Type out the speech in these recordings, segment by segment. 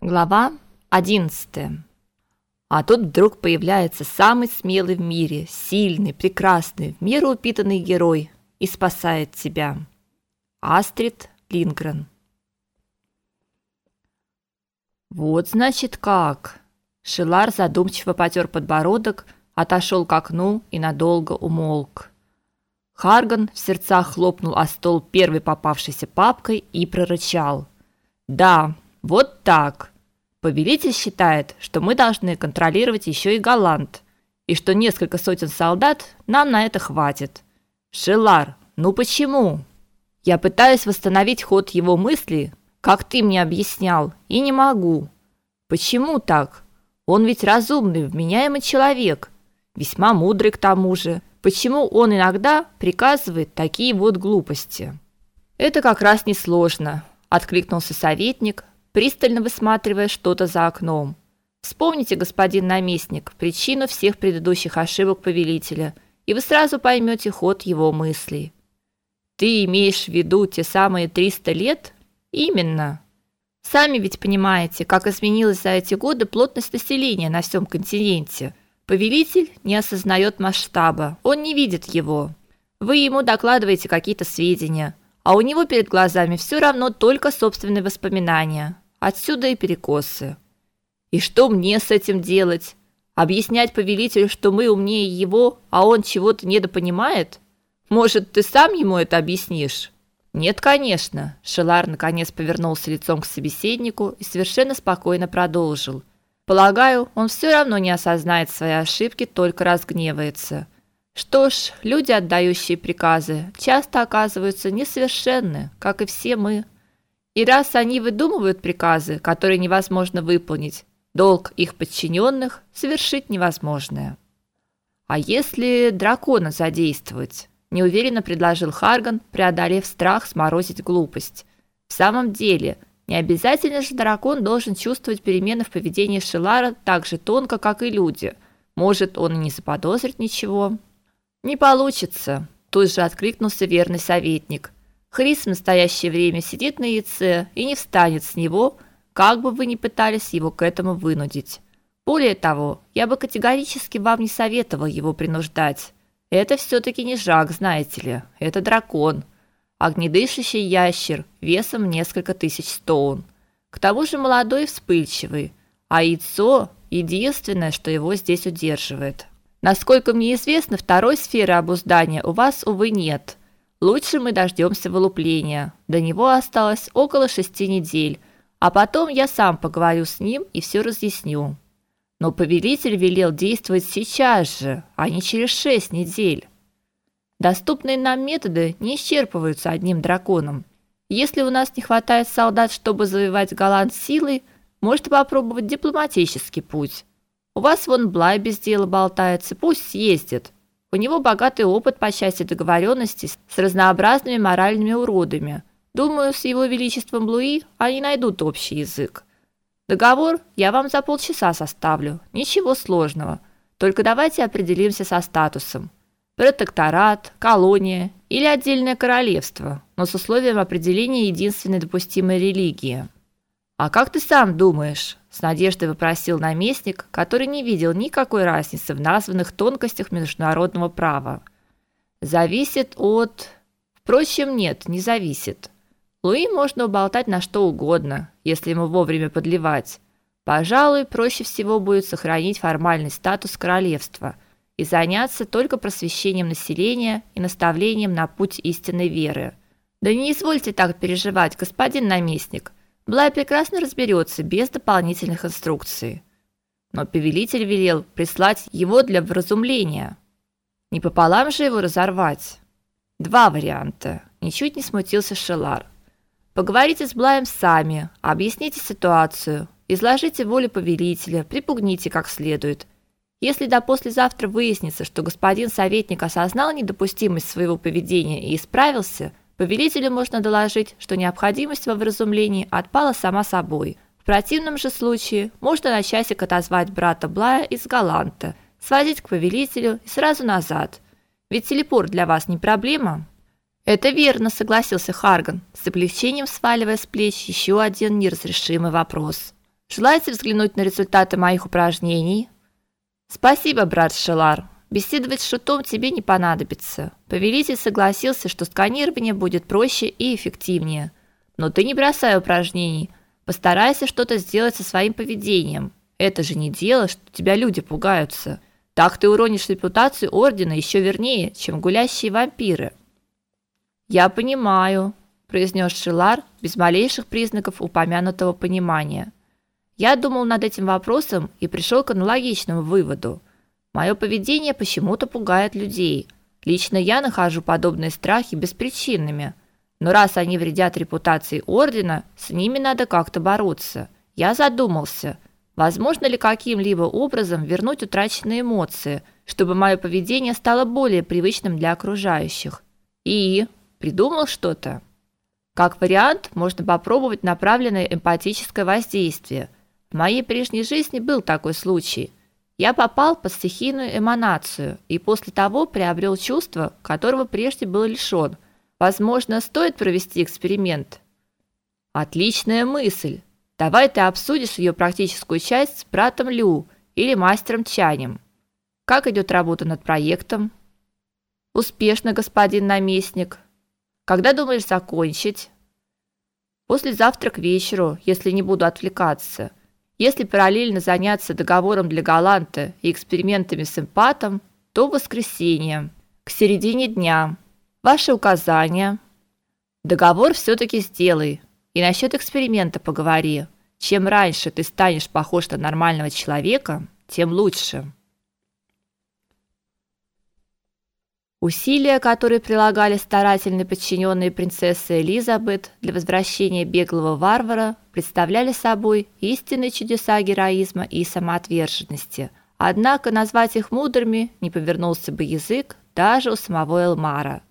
Глава 11. А тут вдруг появляется самый смелый в мире, сильный, прекрасный, в меру упитанный герой и спасает тебя. Астрид Лингрен. Вот значит как. Шилар задумчиво потёр подбородок, отошел к окну и надолго умолк. Харган в сердцах хлопнул о стол первой попавшейся папкой и прорычал: "Да, вот так. Повелитель считает, что мы должны контролировать еще и Голланд, и что несколько сотен солдат нам на это хватит. Шелар, ну почему? Я пытаюсь восстановить ход его мысли, как ты мне объяснял, и не могу. Почему так? Он ведь разумный, вменяемый человек, весьма мудрый к тому же. Почему он иногда приказывает такие вот глупости? Это как раз несложно, откликнулся советник, пристально высматривая что-то за окном. Вспомните, господин наместник, причину всех предыдущих ошибок повелителя, и вы сразу поймете ход его мыслей. Ты имеешь в виду те самые 300 лет? Именно. Сами ведь понимаете, как изменилась за эти годы плотность населения на всем континенте. Повелитель не осознает масштаба, он не видит его. Вы ему докладываете какие-то сведения, а у него перед глазами все равно только собственные воспоминания. Отсюда и перекосы. И что мне с этим делать? Объяснять повелителю, что мы умнее его, а он чего-то недопонимает? Может, ты сам ему это объяснишь? Нет, конечно. Шелар наконец повернулся лицом к собеседнику и совершенно спокойно продолжил. Полагаю, он все равно не осознает свои ошибки, только разгневается. Что ж, люди, отдающие приказы, часто оказываются несовершенны, как и все мы. И раз они выдумывают приказы, которые невозможно выполнить, долг их подчиненных совершить невозможное. А если дракона задействовать? неуверенно предложил Харган, преодолев страх сморозить глупость. В самом деле, не обязательно же дракон должен чувствовать перемены в поведении Шелара так же тонко, как и люди. Может, он и не заподозрит ничего. Не получится, тут же откликнулся верный советник. Хрис в настоящее время сидит на яйце и не встанет с него, как бы вы ни пытались его к этому вынудить. Более того, я бы категорически вам не советовал его принуждать. Это все таки не жак, знаете ли, это дракон, огнедышащий ящер весом несколько тысяч стоун. К тому же молодой и вспыльчивый, а яйцо единственное, что его здесь удерживает. Насколько мне известно, второй сферы обуздания у вас увы нет. Лучше мы дождемся вылупления. До него осталось около шести недель, а потом я сам поговорю с ним и все разъясню. Но повелитель велел действовать сейчас же, а не через шесть недель. Доступные нам методы не исчерпываются одним драконом. Если у нас не хватает солдат, чтобы завоевать Голланд силой, можете попробовать дипломатический путь. У вас вон Блай без дела болтается, пусть съездит. У него богатый опыт по части договоренностей с разнообразными моральными уродами. Думаю, с его величеством Луи они найдут общий язык. Договор я вам за полчаса составлю. Ничего сложного. Только давайте определимся со статусом. Протекторат, колония или отдельное королевство, но с условием определения единственной допустимой религии. А как ты сам думаешь? с надеждой вопросил наместник, который не видел никакой разницы в названных тонкостях международного права. Зависит от Впрочем, нет, не зависит. Луи можно уболтать на что угодно, если ему вовремя подливать. Пожалуй, проще всего будет сохранить формальный статус королевства и заняться только просвещением населения и наставлением на путь истинной веры. Да не извольте так переживать, господин наместник. Блай прекрасно разберется без дополнительных инструкций. Но повелитель велел прислать его для вразумления. Не пополам же его разорвать. Два варианта. Ничуть не смутился Шелар. Поговорите с Блаем сами, объясните ситуацию, изложите волю повелителя, припугните как следует. Если до послезавтра выяснится, что господин советник осознал недопустимость своего поведения и исправился, Повелителю можно доложить, что необходимость во вразумлении отпала сама собой. В противном же случае можно на часик отозвать брата Блая из Галанта, свозить к повелителю и сразу назад. Ведь телепорт для вас не проблема. Это верно, согласился Харган, с облегчением сваливая с плеч еще один неразрешимый вопрос. Желаете взглянуть на результаты моих упражнений? Спасибо, брат Шелар. Беседовать с шутом тебе не понадобится. Повелитель согласился, что сканирование будет проще и эффективнее. Но ты не бросай упражнений. Постарайся что-то сделать со своим поведением. Это же не дело, что тебя люди пугаются. Так ты уронишь репутацию ордена еще вернее, чем гулящие вампиры. Я понимаю, произнес Шилар без малейших признаков упомянутого понимания. Я думал над этим вопросом и пришел к аналогичному выводу. Мое поведение почему-то пугает людей. Лично я нахожу подобные страхи беспричинными. Но раз они вредят репутации ордена, с ними надо как-то бороться. Я задумался, возможно ли каким-либо образом вернуть утраченные эмоции, чтобы мое поведение стало более привычным для окружающих. И придумал что-то. Как вариант, можно попробовать направленное эмпатическое воздействие. В моей прежней жизни был такой случай. Я попал под стихийную эманацию и после того приобрел чувство, которого прежде был лишён. Возможно, стоит провести эксперимент. Отличная мысль. Давай ты обсудишь ее практическую часть с братом Лю или мастером Чанем. Как идет работа над проектом? Успешно, господин наместник. Когда думаешь закончить? Послезавтра к вечеру, если не буду отвлекаться. Если параллельно заняться договором для Галанта и экспериментами с эмпатом, то в воскресенье, к середине дня. Ваши указания. Договор все таки сделай. И насчет эксперимента поговори. Чем раньше ты станешь похож на нормального человека, тем лучше. Усилия, которые прилагали старательные подчиненные принцессы Элизабет для возвращения беглого варвара, представляли собой истинные чудеса героизма и самоотверженности. Однако назвать их мудрыми не повернулся бы язык даже у самого Элмара.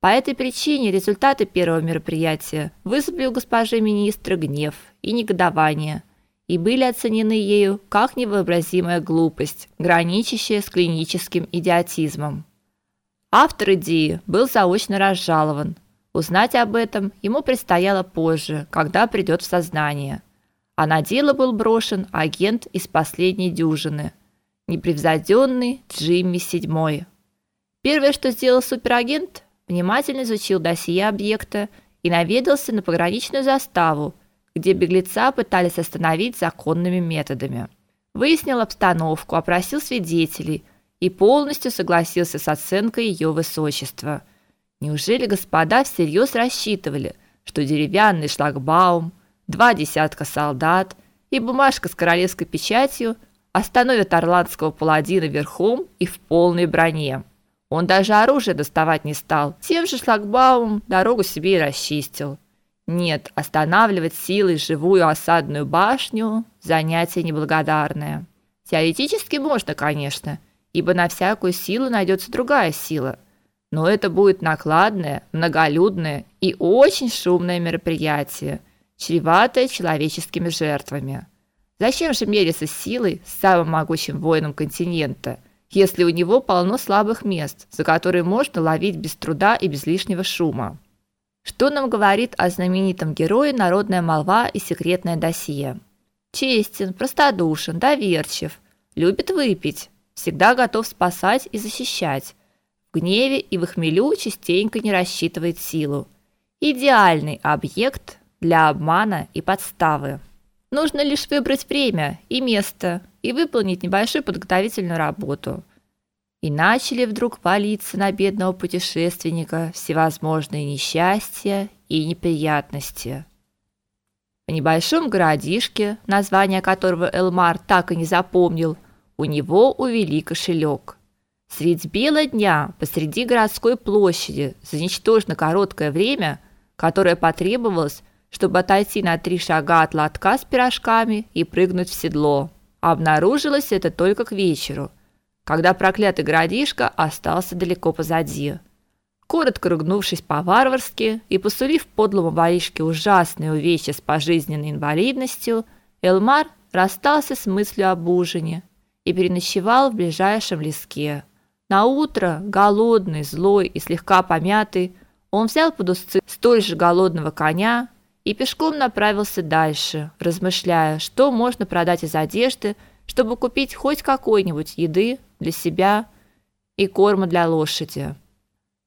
По этой причине результаты первого мероприятия вызвали у госпожи министра гнев и негодование и были оценены ею как невообразимая глупость, граничащая с клиническим идиотизмом. Автор идеи был заочно разжалован. Узнать об этом ему предстояло позже, когда придет в сознание. А на дело был брошен агент из последней дюжины, непревзойденный Джимми Седьмой. Первое, что сделал суперагент, внимательно изучил досье объекта и наведался на пограничную заставу, где беглеца пытались остановить законными методами. Выяснил обстановку, опросил свидетелей – и полностью согласился с оценкой ее высочества. Неужели господа всерьез рассчитывали, что деревянный шлагбаум, два десятка солдат и бумажка с королевской печатью остановят орландского паладина верхом и в полной броне? Он даже оружие доставать не стал. Тем же шлагбаумом дорогу себе и расчистил. Нет, останавливать силой живую осадную башню занятие неблагодарное. Теоретически можно, конечно, ибо на всякую силу найдется другая сила. Но это будет накладное, многолюдное и очень шумное мероприятие, чреватое человеческими жертвами. Зачем же мериться силой с самым могучим воином континента, если у него полно слабых мест, за которые можно ловить без труда и без лишнего шума? Что нам говорит о знаменитом герое народная молва и секретное досье? Честен, простодушен, доверчив, любит выпить, всегда готов спасать и защищать. В гневе и в хмелю частенько не рассчитывает силу. Идеальный объект для обмана и подставы. Нужно лишь выбрать время и место и выполнить небольшую подготовительную работу. И начали вдруг валиться на бедного путешественника всевозможные несчастья и неприятности. В небольшом городишке, название которого Элмар так и не запомнил, у него увели кошелек. Средь бела дня посреди городской площади за ничтожно короткое время, которое потребовалось, чтобы отойти на три шага от лотка с пирожками и прыгнуть в седло. Обнаружилось это только к вечеру, когда проклятый городишко остался далеко позади. Коротко ругнувшись по-варварски и посулив подлому воришке ужасные увечья с пожизненной инвалидностью, Элмар расстался с мыслью об ужине и переночевал в ближайшем леске. На утро, голодный, злой и слегка помятый, он взял под узцы столь же голодного коня и пешком направился дальше, размышляя, что можно продать из одежды, чтобы купить хоть какой-нибудь еды для себя и корма для лошади.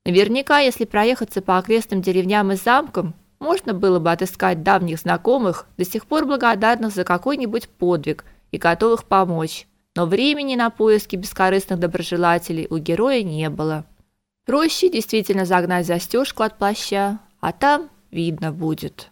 Наверняка, если проехаться по окрестным деревням и замкам, можно было бы отыскать давних знакомых, до сих пор благодарных за какой-нибудь подвиг и готовых помочь. Но времени на поиски бескорыстных доброжелателей у героя не было. Проще действительно загнать застежку от плаща, а там видно будет.